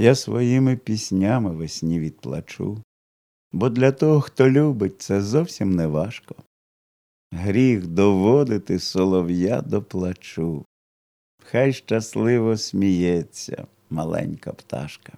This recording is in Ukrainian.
я своїми піснями весні відплачу, бо для того, хто любить, це зовсім не важко. Гріх доводити солов'я до плачу. Хай щасливо сміється маленька пташка.